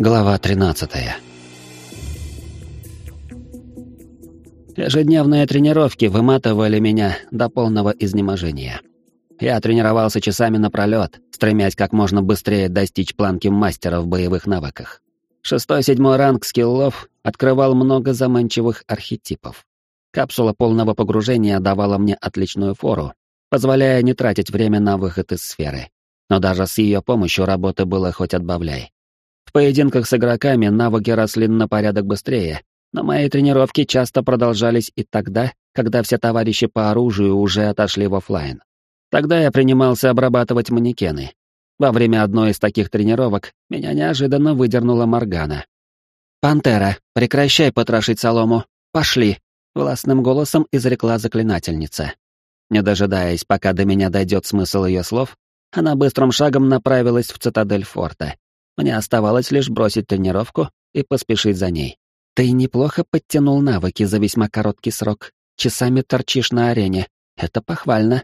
Глава 13. Ежедневные тренировки выматывали меня до полного изнеможения. Я тренировался часами напролёт, стремясь как можно быстрее достичь планки мастера в боевых навыках. Шестой-седьмой ранг скиллов открывал много заманчивых архетипов. Капсула полного погружения давала мне отличную фору, позволяя не тратить время на выход из сферы. Но даже с ее помощью работы было хоть отбавляй. В поединках с игроками навыки росли на порядок быстрее, но мои тренировки часто продолжались и тогда, когда все товарищи по оружию уже отошли в офлайн. Тогда я принимался обрабатывать манекены. Во время одной из таких тренировок меня неожиданно выдернула Моргана. «Пантера, прекращай потрошить солому. Пошли!» — властным голосом изрекла заклинательница. Не дожидаясь, пока до меня дойдет смысл ее слов, она быстрым шагом направилась в цитадель форта. Мне оставалось лишь бросить тренировку и поспешить за ней. Ты неплохо подтянул навыки за весьма короткий срок. Часами торчишь на арене. Это похвально.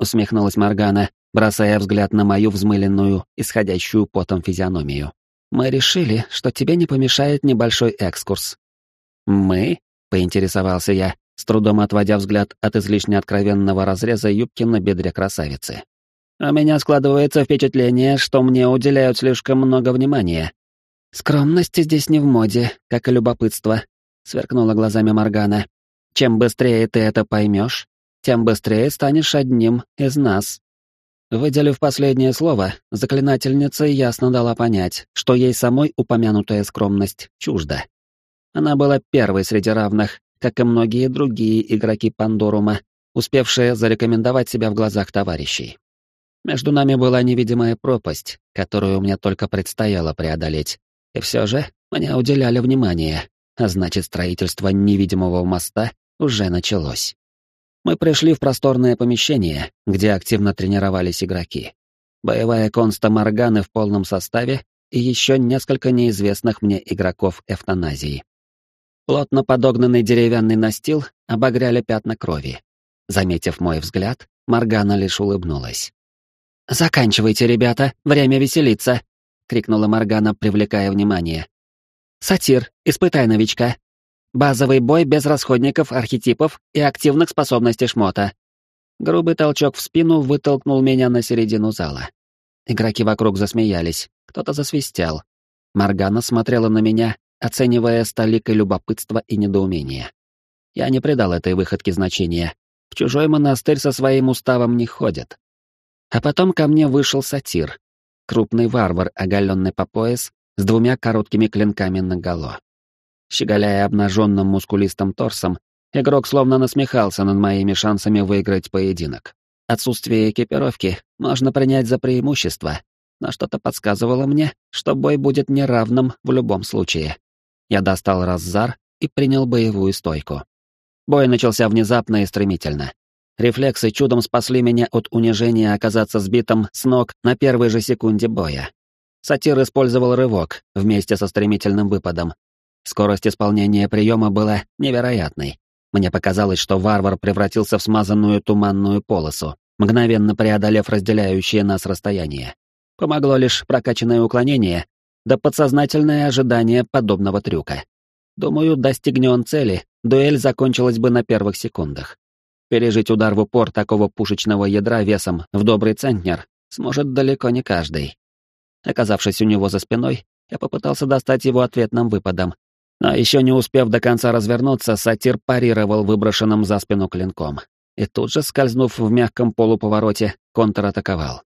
Усмехнулась Моргана, бросая взгляд на мою взмыленную, исходящую потом физиономию. Мы решили, что тебе не помешает небольшой экскурс. Мы? Поинтересовался я, с трудом отводя взгляд от излишне откровенного разреза юбки на бедре красавицы. У меня складывается впечатление, что мне уделяют слишком много внимания. Скромность здесь не в моде, как и любопытство, сверкнула глазами Моргана. Чем быстрее ты это поймешь, тем быстрее станешь одним из нас. Выделив последнее слово, заклинательница ясно дала понять, что ей самой упомянутая скромность чужда. Она была первой среди равных, как и многие другие игроки Пандорума, успевшие зарекомендовать себя в глазах товарищей. Между нами была невидимая пропасть, которую мне только предстояло преодолеть. И все же мне уделяли внимание, а значит, строительство невидимого моста уже началось. Мы пришли в просторное помещение, где активно тренировались игроки. Боевая конста Морганы в полном составе и еще несколько неизвестных мне игроков эвтаназии. Плотно подогнанный деревянный настил обогряли пятна крови. Заметив мой взгляд, Моргана лишь улыбнулась. «Заканчивайте, ребята, время веселиться!» — крикнула Моргана, привлекая внимание. «Сатир, испытай новичка. Базовый бой без расходников, архетипов и активных способностей шмота». Грубый толчок в спину вытолкнул меня на середину зала. Игроки вокруг засмеялись, кто-то засвистел. Моргана смотрела на меня, оценивая столикой любопытства и недоумения. Я не придал этой выходке значения. В чужой монастырь со своим уставом не ходят. А потом ко мне вышел сатир, крупный варвар, оголенный по пояс, с двумя короткими клинками наголо. Щеголяя обнаженным мускулистым торсом, игрок словно насмехался над моими шансами выиграть поединок. Отсутствие экипировки можно принять за преимущество, но что-то подсказывало мне, что бой будет неравным в любом случае. Я достал раззар и принял боевую стойку. Бой начался внезапно и стремительно. Рефлексы чудом спасли меня от унижения оказаться сбитым с ног на первой же секунде боя. Сатир использовал рывок вместе со стремительным выпадом. Скорость исполнения приема была невероятной. Мне показалось, что варвар превратился в смазанную туманную полосу, мгновенно преодолев разделяющее нас расстояние. Помогло лишь прокачанное уклонение, да подсознательное ожидание подобного трюка. Думаю, достигнем цели, дуэль закончилась бы на первых секундах. Пережить удар в упор такого пушечного ядра весом в добрый центнер сможет далеко не каждый. Оказавшись у него за спиной, я попытался достать его ответным выпадом. Но еще не успев до конца развернуться, сатир парировал выброшенным за спину клинком. И тут же, скользнув в мягком полуповороте, контратаковал.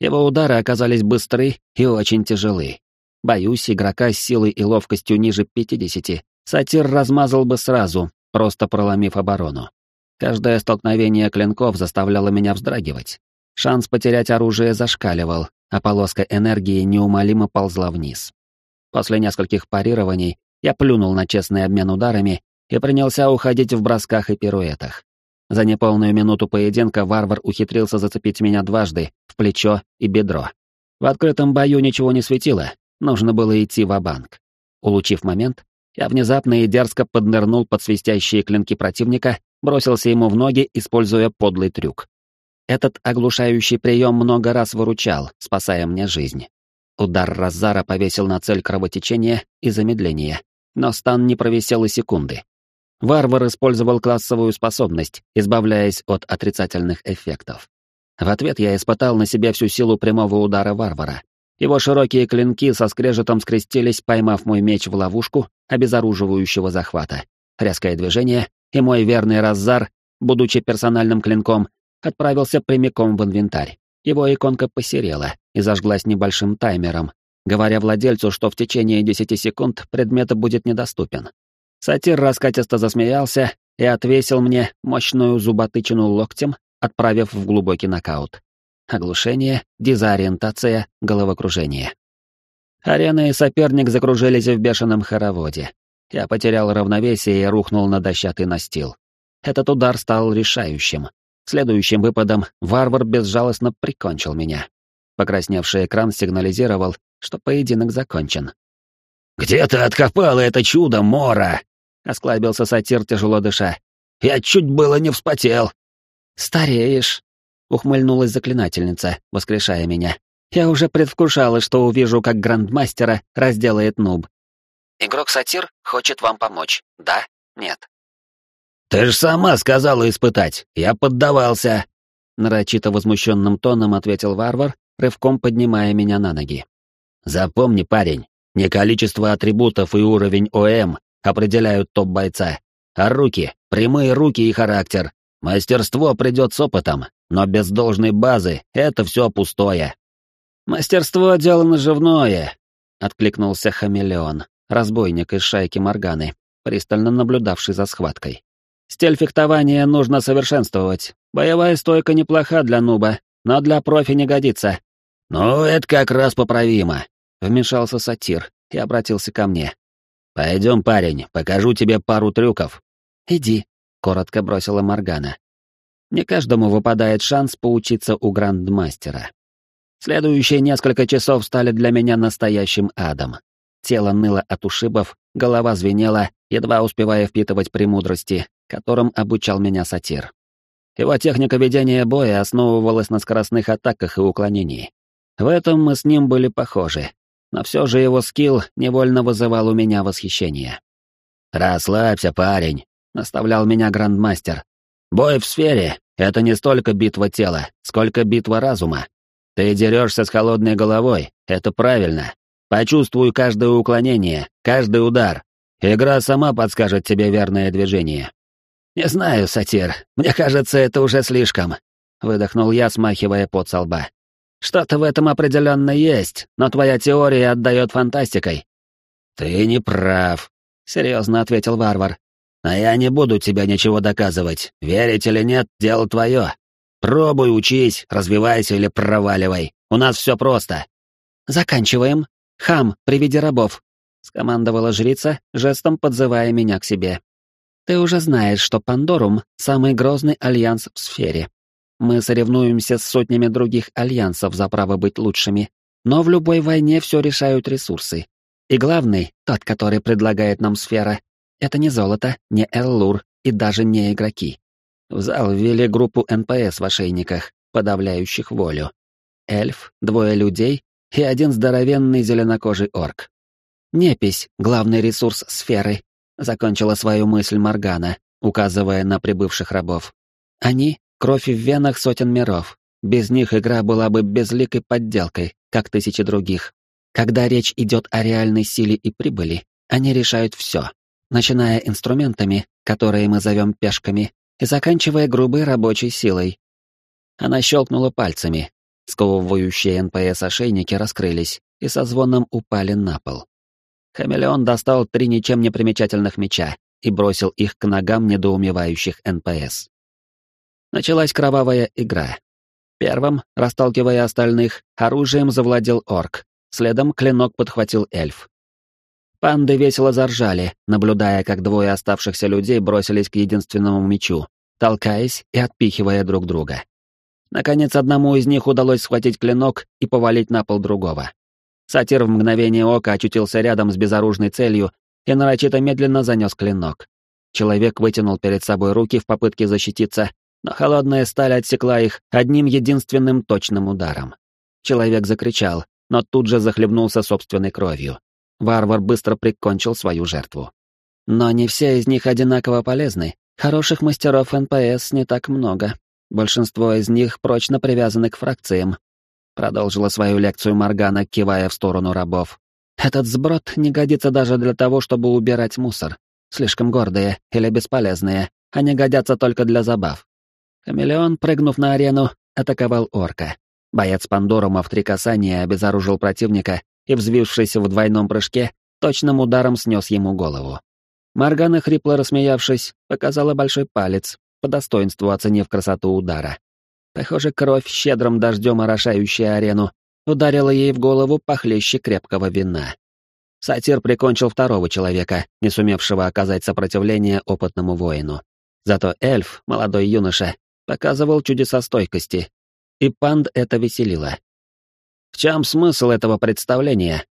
Его удары оказались быстры и очень тяжелы. Боюсь, игрока с силой и ловкостью ниже 50 сатир размазал бы сразу, просто проломив оборону. Каждое столкновение клинков заставляло меня вздрагивать. Шанс потерять оружие зашкаливал, а полоска энергии неумолимо ползла вниз. После нескольких парирований я плюнул на честный обмен ударами и принялся уходить в бросках и пируэтах. За неполную минуту поединка варвар ухитрился зацепить меня дважды, в плечо и бедро. В открытом бою ничего не светило, нужно было идти в банк Улучив момент, я внезапно и дерзко поднырнул под свистящие клинки противника бросился ему в ноги, используя подлый трюк. Этот оглушающий прием много раз выручал, спасая мне жизнь. Удар Разара повесил на цель кровотечение и замедление, но стан не провисел и секунды. Варвар использовал классовую способность, избавляясь от отрицательных эффектов. В ответ я испытал на себе всю силу прямого удара варвара. Его широкие клинки со скрежетом скрестились, поймав мой меч в ловушку обезоруживающего захвата. Резкое движение, и мой верный Раззар, будучи персональным клинком, отправился прямиком в инвентарь. Его иконка посерела и зажглась небольшим таймером, говоря владельцу, что в течение 10 секунд предмет будет недоступен. Сатир раскатисто засмеялся и отвесил мне мощную зуботычину локтем, отправив в глубокий нокаут. Оглушение, дезориентация, головокружение. Арена и соперник закружились в бешеном хороводе. Я потерял равновесие и рухнул на дощатый настил. Этот удар стал решающим. Следующим выпадом варвар безжалостно прикончил меня. Покрасневший экран сигнализировал, что поединок закончен. «Где ты откопала это чудо, Мора?» — осклабился сатир, тяжело дыша. «Я чуть было не вспотел». «Стареешь», — ухмыльнулась заклинательница, воскрешая меня. «Я уже предвкушала, что увижу, как грандмастера разделает нуб». «Игрок-сатир хочет вам помочь, да? Нет?» «Ты же сама сказала испытать, я поддавался!» Нарочито возмущенным тоном ответил варвар, рывком поднимая меня на ноги. «Запомни, парень, не количество атрибутов и уровень ОМ определяют топ-бойца, а руки, прямые руки и характер. Мастерство придет с опытом, но без должной базы это все пустое». «Мастерство — дело наживное», — откликнулся хамелеон, разбойник из шайки Морганы, пристально наблюдавший за схваткой. Стиль фехтования нужно совершенствовать. Боевая стойка неплоха для нуба, но для профи не годится. «Ну, это как раз поправимо», — вмешался сатир и обратился ко мне. «Пойдем, парень, покажу тебе пару трюков». «Иди», — коротко бросила Моргана. Не каждому выпадает шанс поучиться у грандмастера. Следующие несколько часов стали для меня настоящим адом. Тело ныло от ушибов, голова звенела, едва успевая впитывать премудрости, которым обучал меня сатир. Его техника ведения боя основывалась на скоростных атаках и уклонении. В этом мы с ним были похожи, но все же его скилл невольно вызывал у меня восхищение. «Расслабься, парень», — наставлял меня грандмастер. «Бой в сфере — это не столько битва тела, сколько битва разума. Ты дерешься с холодной головой, это правильно. Почувствуй каждое уклонение, каждый удар. Игра сама подскажет тебе верное движение. «Не знаю, сатир, мне кажется, это уже слишком», — выдохнул я, смахивая пот со лба. «Что-то в этом определенно есть, но твоя теория отдает фантастикой». «Ты не прав», — серьезно ответил варвар. «А я не буду тебе ничего доказывать. Верить или нет, дело твое. Пробуй, учись, развивайся или проваливай. У нас все просто». «Заканчиваем. Хам, приведи рабов», — скомандовала жрица, жестом подзывая меня к себе. Ты уже знаешь, что Пандорум — самый грозный альянс в сфере. Мы соревнуемся с сотнями других альянсов за право быть лучшими, но в любой войне все решают ресурсы. И главный, тот, который предлагает нам сфера, это не золото, не Эллур и даже не игроки. В зал ввели группу НПС в ошейниках, подавляющих волю. Эльф, двое людей и один здоровенный зеленокожий орк. Непись — главный ресурс сферы, закончила свою мысль Моргана, указывая на прибывших рабов. Они — кровь в венах сотен миров. Без них игра была бы безликой подделкой, как тысячи других. Когда речь идет о реальной силе и прибыли, они решают все, начиная инструментами, которые мы зовем пешками, и заканчивая грубой рабочей силой. Она щелкнула пальцами, сковывающие НПС-ошейники раскрылись и со звоном упали на пол. Хамелеон достал три ничем не примечательных меча и бросил их к ногам недоумевающих НПС. Началась кровавая игра. Первым, расталкивая остальных, оружием завладел орк, следом клинок подхватил эльф. Панды весело заржали, наблюдая, как двое оставшихся людей бросились к единственному мечу, толкаясь и отпихивая друг друга. Наконец, одному из них удалось схватить клинок и повалить на пол другого. Сатир в мгновение ока очутился рядом с безоружной целью и нарочито медленно занес клинок. Человек вытянул перед собой руки в попытке защититься, но холодная сталь отсекла их одним единственным точным ударом. Человек закричал, но тут же захлебнулся собственной кровью. Варвар быстро прикончил свою жертву. Но не все из них одинаково полезны. Хороших мастеров НПС не так много. Большинство из них прочно привязаны к фракциям. Продолжила свою лекцию Моргана, кивая в сторону рабов. Этот сброд не годится даже для того, чтобы убирать мусор. Слишком гордые или бесполезные. Они годятся только для забав. Хамелеон, прыгнув на арену, атаковал орка. Боец Пандорума в три касания обезоружил противника и, взвившись в двойном прыжке, точным ударом снес ему голову. Маргана, хрипло рассмеявшись, показала большой палец, по достоинству оценив красоту удара. Похоже, кровь, щедрым дождем орошающая арену, ударила ей в голову похлеще крепкого вина. Сатир прикончил второго человека, не сумевшего оказать сопротивление опытному воину. Зато эльф, молодой юноша, показывал чудеса стойкости, и панд это веселило. В чем смысл этого представления?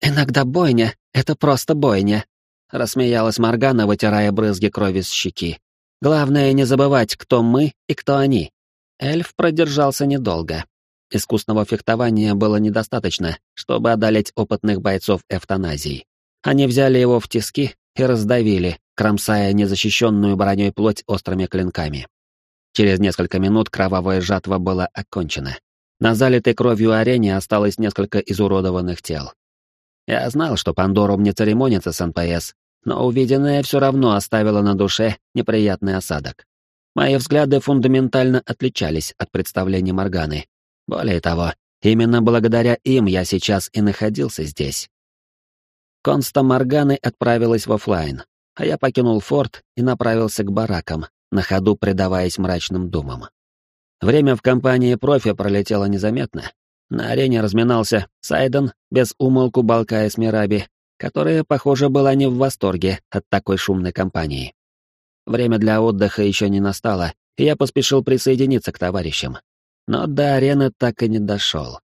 Иногда бойня — это просто бойня, рассмеялась Моргана, вытирая брызги крови с щеки. Главное не забывать, кто мы и кто они. Эльф продержался недолго. Искусного фехтования было недостаточно, чтобы одолеть опытных бойцов эвтаназии. Они взяли его в тиски и раздавили, кромсая незащищенную броней плоть острыми клинками. Через несколько минут кровавая жатва была окончена. На залитой кровью арене осталось несколько изуродованных тел. Я знал, что Пандорум не церемонится с НПС, но увиденное все равно оставило на душе неприятный осадок. Мои взгляды фундаментально отличались от представлений Морганы. Более того, именно благодаря им я сейчас и находился здесь. Конста Морганы отправилась в офлайн, а я покинул форт и направился к баракам, на ходу предаваясь мрачным думам. Время в компании профи пролетело незаметно. На арене разминался Сайден, без умолку балкая с Мираби, которая, похоже, была не в восторге от такой шумной компании. Время для отдыха еще не настало, и я поспешил присоединиться к товарищам. Но до арены так и не дошел.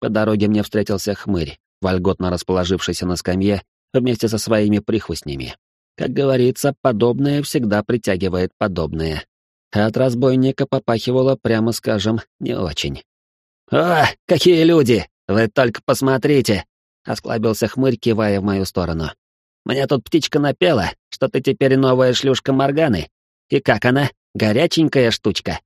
По дороге мне встретился хмырь, вольготно расположившийся на скамье вместе со своими прихвостнями. Как говорится, подобное всегда притягивает подобное. А от разбойника попахивало, прямо скажем, не очень. «О, какие люди! Вы только посмотрите!» — осклабился хмырь, кивая в мою сторону. «Мне тут птичка напела, что ты теперь новая шлюшка Морганы. И как она? Горяченькая штучка?»